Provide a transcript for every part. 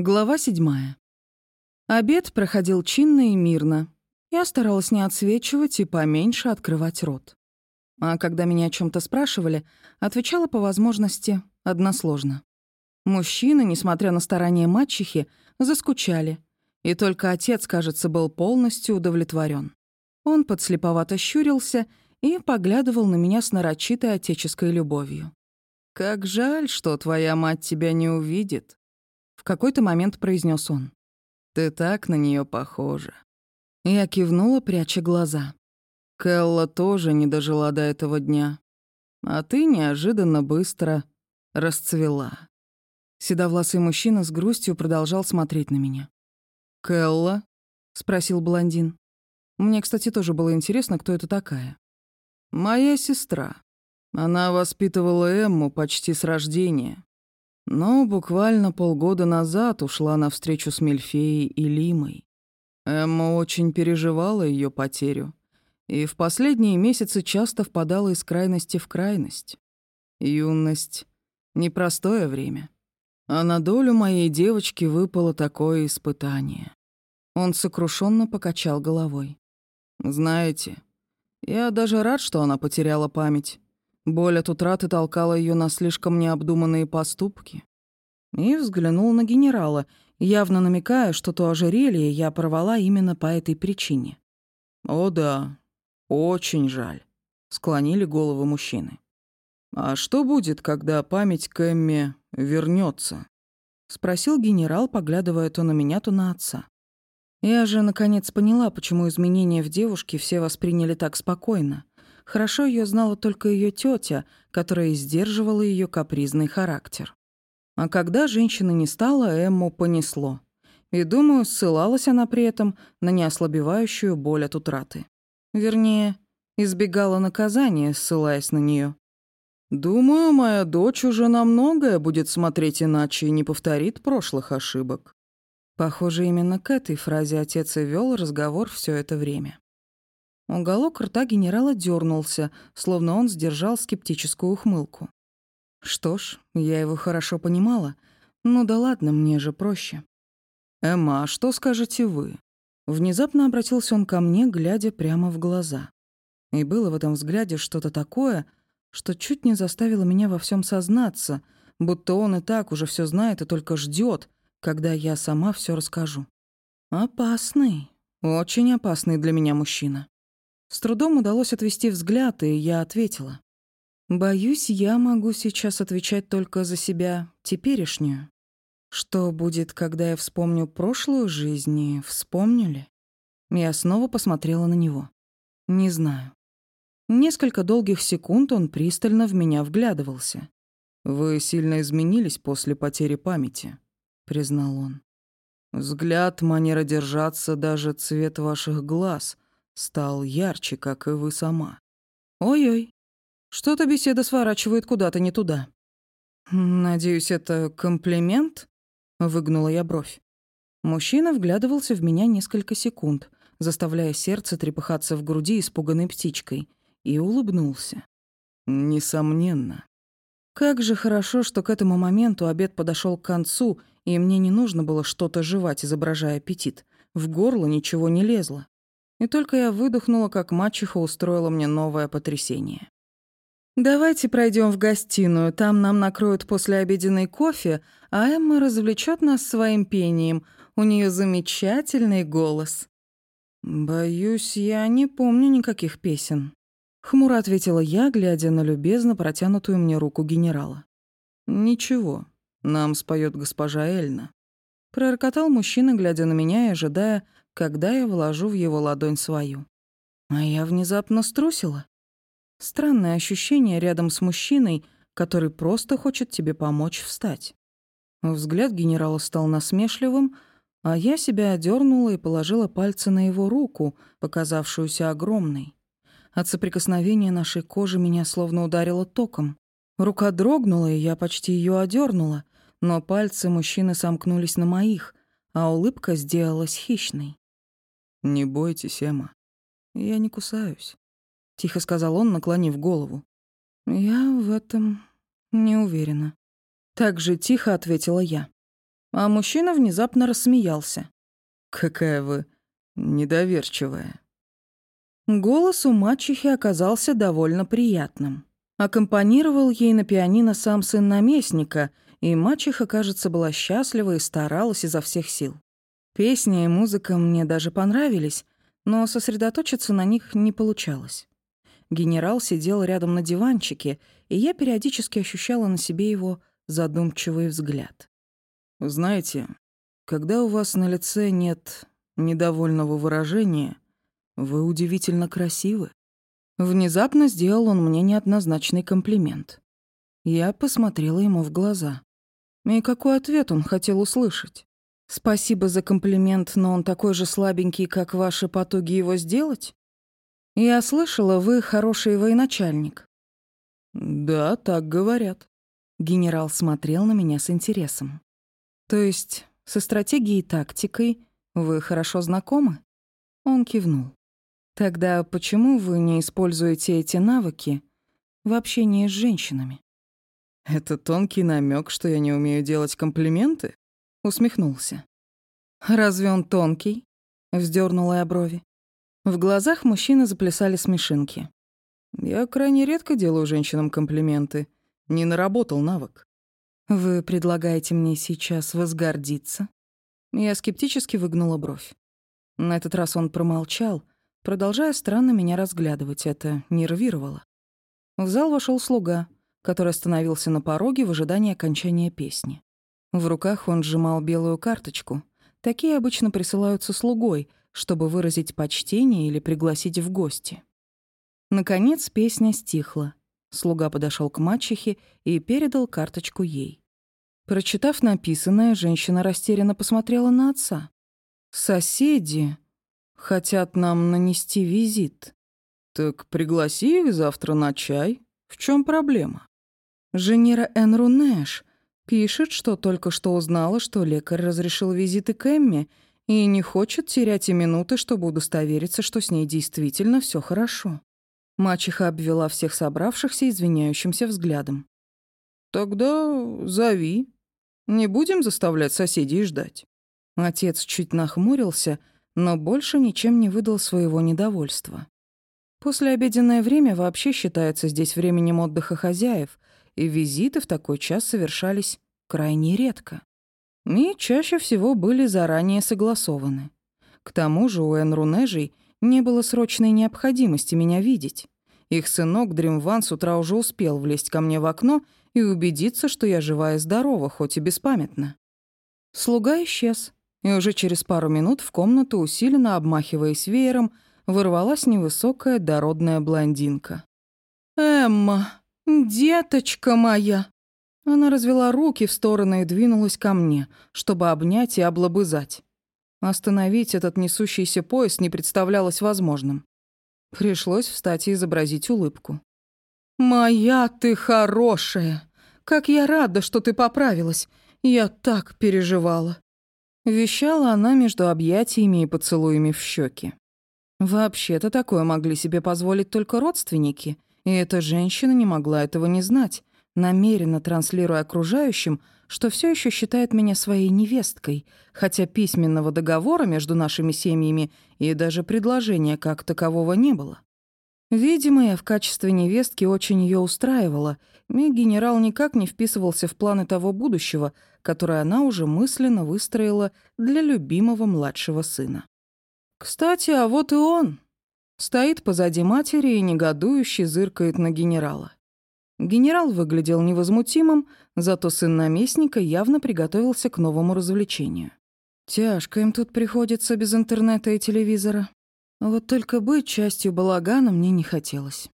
Глава седьмая. Обед проходил чинно и мирно. Я старалась не отсвечивать и поменьше открывать рот. А когда меня о чем то спрашивали, отвечала по возможности односложно. Мужчины, несмотря на старания мачехи, заскучали, и только отец, кажется, был полностью удовлетворен. Он подслеповато щурился и поглядывал на меня с нарочитой отеческой любовью. «Как жаль, что твоя мать тебя не увидит», в какой-то момент произнес он. «Ты так на нее похожа». Я кивнула, пряча глаза. Кэлла тоже не дожила до этого дня. А ты неожиданно быстро расцвела. Седовласый мужчина с грустью продолжал смотреть на меня. «Кэлла?» — спросил блондин. Мне, кстати, тоже было интересно, кто это такая. «Моя сестра. Она воспитывала Эмму почти с рождения. Но буквально полгода назад ушла на встречу с Мельфеей и Лимой. Эмма очень переживала ее потерю и в последние месяцы часто впадала из крайности в крайность. Юность — непростое время. А на долю моей девочки выпало такое испытание. Он сокрушенно покачал головой. «Знаете, я даже рад, что она потеряла память. Боль от утраты толкала ее на слишком необдуманные поступки. И взглянул на генерала, явно намекая, что то ожерелье я порвала именно по этой причине. «О да, очень жаль», — склонили головы мужчины. «А что будет, когда память к вернется? спросил генерал, поглядывая то на меня, то на отца. Я же, наконец, поняла, почему изменения в девушке все восприняли так спокойно. Хорошо ее знала только ее тетя, которая сдерживала ее капризный характер. А когда женщины не стало, Эмму понесло. И, думаю, ссылалась она при этом на неослабевающую боль от утраты. Вернее, избегала наказания, ссылаясь на нее. «Думаю, моя дочь уже на многое будет смотреть иначе и не повторит прошлых ошибок». Похоже, именно к этой фразе отец и вел разговор все это время. Уголок рта генерала дернулся, словно он сдержал скептическую ухмылку. Что ж, я его хорошо понимала. Ну да ладно, мне же проще. «Эмма, а что скажете вы?» Внезапно обратился он ко мне, глядя прямо в глаза. И было в этом взгляде что-то такое, что чуть не заставило меня во всем сознаться, будто он и так уже все знает и только ждет, когда я сама все расскажу. Опасный, очень опасный для меня мужчина. С трудом удалось отвести взгляд, и я ответила. «Боюсь, я могу сейчас отвечать только за себя, теперешнюю. Что будет, когда я вспомню прошлую жизнь и вспомню ли?» Я снова посмотрела на него. «Не знаю». Несколько долгих секунд он пристально в меня вглядывался. «Вы сильно изменились после потери памяти», — признал он. «Взгляд, манера держаться, даже цвет ваших глаз — стал ярче, как и вы сама. Ой-ой, что-то беседа сворачивает куда-то не туда. Надеюсь, это комплимент? Выгнула я бровь. Мужчина вглядывался в меня несколько секунд, заставляя сердце трепыхаться в груди испуганной птичкой, и улыбнулся. Несомненно. Как же хорошо, что к этому моменту обед подошел к концу, и мне не нужно было что-то жевать, изображая аппетит. В горло ничего не лезло. И только я выдохнула, как мачеха устроила мне новое потрясение. «Давайте пройдем в гостиную, там нам накроют послеобеденный кофе, а Эмма развлечет нас своим пением. У нее замечательный голос». «Боюсь, я не помню никаких песен», — хмуро ответила я, глядя на любезно протянутую мне руку генерала. «Ничего, нам споет госпожа Эльна». Пророкотал мужчина, глядя на меня и ожидая, когда я вложу в его ладонь свою. А я внезапно струсила. Странное ощущение рядом с мужчиной, который просто хочет тебе помочь встать. Взгляд генерала стал насмешливым, а я себя одернула и положила пальцы на его руку, показавшуюся огромной. От соприкосновения нашей кожи меня словно ударило током. Рука дрогнула, и я почти ее одернула, но пальцы мужчины сомкнулись на моих, а улыбка сделалась хищной. «Не бойтесь, Эмма. Я не кусаюсь», — тихо сказал он, наклонив голову. «Я в этом не уверена». Так же тихо ответила я. А мужчина внезапно рассмеялся. «Какая вы недоверчивая». Голос у мачехи оказался довольно приятным. Аккомпанировал ей на пианино сам сын наместника, и мачеха, кажется, была счастлива и старалась изо всех сил. Песня и музыка мне даже понравились, но сосредоточиться на них не получалось. Генерал сидел рядом на диванчике, и я периодически ощущала на себе его задумчивый взгляд. «Знаете, когда у вас на лице нет недовольного выражения, вы удивительно красивы». Внезапно сделал он мне неоднозначный комплимент. Я посмотрела ему в глаза. И какой ответ он хотел услышать? Спасибо за комплимент, но он такой же слабенький, как ваши потуги его сделать? Я слышала, вы хороший военачальник. Да, так говорят. Генерал смотрел на меня с интересом. То есть со стратегией и тактикой вы хорошо знакомы? Он кивнул. Тогда почему вы не используете эти навыки в общении с женщинами? Это тонкий намек, что я не умею делать комплименты? Усмехнулся. «Разве он тонкий?» — вздернула я брови. В глазах мужчины заплясали смешинки. «Я крайне редко делаю женщинам комплименты. Не наработал навык». «Вы предлагаете мне сейчас возгордиться?» Я скептически выгнула бровь. На этот раз он промолчал, продолжая странно меня разглядывать. Это нервировало. В зал вошел слуга, который остановился на пороге в ожидании окончания песни. В руках он сжимал белую карточку. Такие обычно присылаются слугой, чтобы выразить почтение или пригласить в гости. Наконец песня стихла. Слуга подошел к мачехе и передал карточку ей. Прочитав написанное, женщина растерянно посмотрела на отца. «Соседи хотят нам нанести визит. Так пригласи их завтра на чай. В чем проблема?» Женера Энрунеш Пишет, что только что узнала, что лекарь разрешил визиты к Эмме и не хочет терять и минуты, чтобы удостовериться, что с ней действительно все хорошо. Мачеха обвела всех собравшихся извиняющимся взглядом. «Тогда зови. Не будем заставлять соседей ждать». Отец чуть нахмурился, но больше ничем не выдал своего недовольства. Послеобеденное время вообще считается здесь временем отдыха хозяев, и визиты в такой час совершались крайне редко. И чаще всего были заранее согласованы. К тому же у Энрунежей не было срочной необходимости меня видеть. Их сынок Дримван с утра уже успел влезть ко мне в окно и убедиться, что я жива и здорова, хоть и беспамятна. Слуга исчез, и уже через пару минут в комнату, усиленно обмахиваясь веером, ворвалась невысокая дородная блондинка. «Эмма!» «Деточка моя!» Она развела руки в стороны и двинулась ко мне, чтобы обнять и облобызать. Остановить этот несущийся поезд не представлялось возможным. Пришлось встать и изобразить улыбку. «Моя ты хорошая! Как я рада, что ты поправилась! Я так переживала!» Вещала она между объятиями и поцелуями в щеки. Вообще-то такое могли себе позволить только родственники — и эта женщина не могла этого не знать, намеренно транслируя окружающим, что все еще считает меня своей невесткой, хотя письменного договора между нашими семьями и даже предложения как такового не было. Видимо, я в качестве невестки очень ее устраивала, и генерал никак не вписывался в планы того будущего, которое она уже мысленно выстроила для любимого младшего сына. Кстати, а вот и он. Стоит позади матери и негодующе зыркает на генерала. Генерал выглядел невозмутимым, зато сын наместника явно приготовился к новому развлечению. Тяжко им тут приходится без интернета и телевизора. Вот только быть частью балагана мне не хотелось.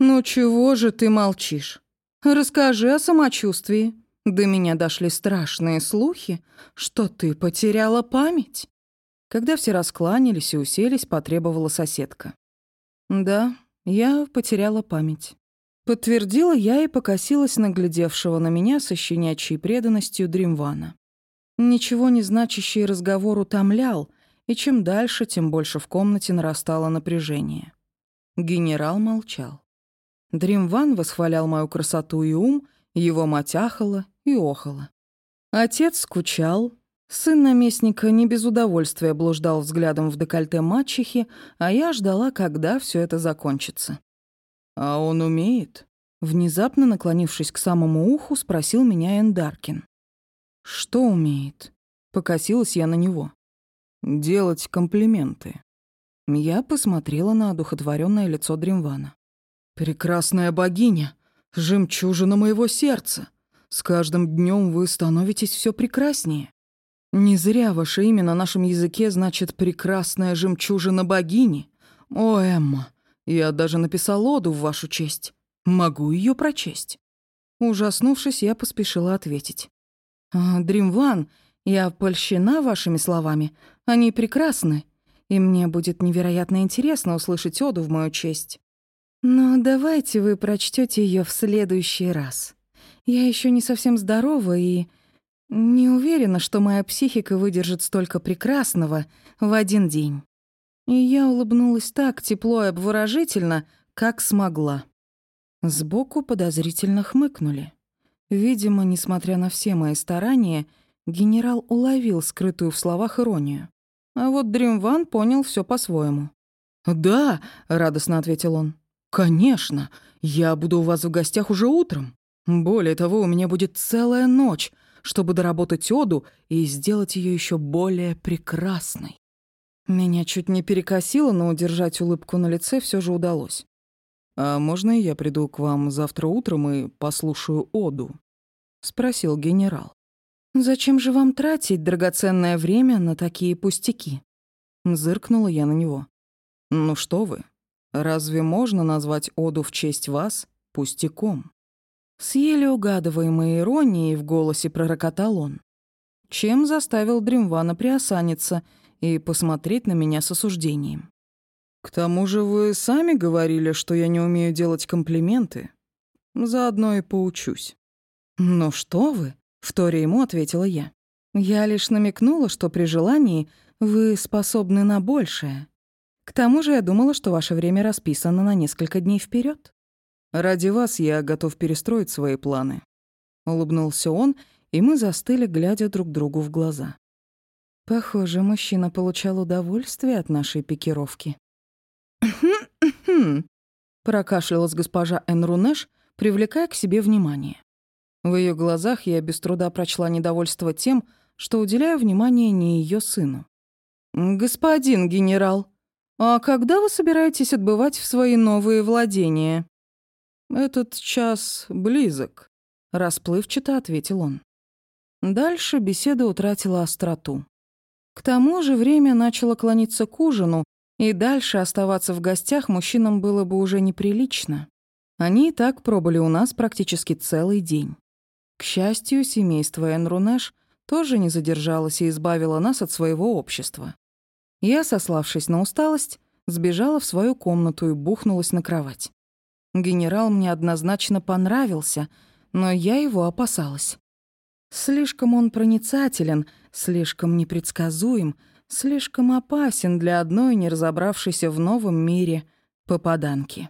«Ну чего же ты молчишь? Расскажи о самочувствии. До меня дошли страшные слухи, что ты потеряла память». Когда все раскланялись и уселись, потребовала соседка. «Да, я потеряла память». Подтвердила я и покосилась на глядевшего на меня со щенячьей преданностью Дримвана. Ничего не значащий разговор утомлял, и чем дальше, тем больше в комнате нарастало напряжение. Генерал молчал. Дримван восхвалял мою красоту и ум, его мать ахала и охала. Отец скучал, сын наместника не без удовольствия блуждал взглядом в декольте мачехи, а я ждала, когда все это закончится. «А он умеет?» Внезапно наклонившись к самому уху, спросил меня Эндаркин. «Что умеет?» Покосилась я на него. «Делать комплименты». Я посмотрела на одухотворенное лицо Дримвана. «Прекрасная богиня, жемчужина моего сердца. С каждым днем вы становитесь все прекраснее. Не зря ваше имя на нашем языке значит «прекрасная жемчужина богини». О, Эмма, я даже написал оду в вашу честь. Могу ее прочесть». Ужаснувшись, я поспешила ответить. «А, «Дримван, я польщена вашими словами. Они прекрасны, и мне будет невероятно интересно услышать оду в мою честь. Но давайте вы прочтете ее в следующий раз. Я еще не совсем здорова и не уверена, что моя психика выдержит столько прекрасного в один день». И я улыбнулась так тепло и обворожительно, как смогла. Сбоку подозрительно хмыкнули. Видимо, несмотря на все мои старания, генерал уловил скрытую в словах иронию. А вот Дримван понял все по-своему. «Да», — радостно ответил он. «Конечно, я буду у вас в гостях уже утром. Более того, у меня будет целая ночь, чтобы доработать оду и сделать ее еще более прекрасной». Меня чуть не перекосило, но удержать улыбку на лице все же удалось. «А можно я приду к вам завтра утром и послушаю оду?» — спросил генерал. «Зачем же вам тратить драгоценное время на такие пустяки?» Зыркнула я на него. «Ну что вы, разве можно назвать оду в честь вас пустяком?» С еле угадываемой иронией в голосе пророкотал он. Чем заставил Дримвана приосаниться и посмотреть на меня с осуждением. К тому же вы сами говорили, что я не умею делать комплименты. Заодно и поучусь. Ну что вы? Вторя ему ответила я. Я лишь намекнула, что при желании вы способны на большее. К тому же я думала, что ваше время расписано на несколько дней вперед. Ради вас я готов перестроить свои планы. Улыбнулся он, и мы застыли, глядя друг другу в глаза. Похоже, мужчина получал удовольствие от нашей пикировки. прокашлялась госпожа Энрунеш, привлекая к себе внимание. В ее глазах я без труда прочла недовольство тем, что уделяю внимание не ее сыну. «Господин генерал, а когда вы собираетесь отбывать в свои новые владения?» «Этот час близок», — расплывчато ответил он. Дальше беседа утратила остроту. К тому же время начало клониться к ужину, и дальше оставаться в гостях мужчинам было бы уже неприлично. Они и так пробыли у нас практически целый день. К счастью, семейство Энрунеш тоже не задержалось и избавило нас от своего общества. Я, сославшись на усталость, сбежала в свою комнату и бухнулась на кровать. Генерал мне однозначно понравился, но я его опасалась. Слишком он проницателен, слишком непредсказуем, слишком опасен для одной не разобравшейся в новом мире попаданки.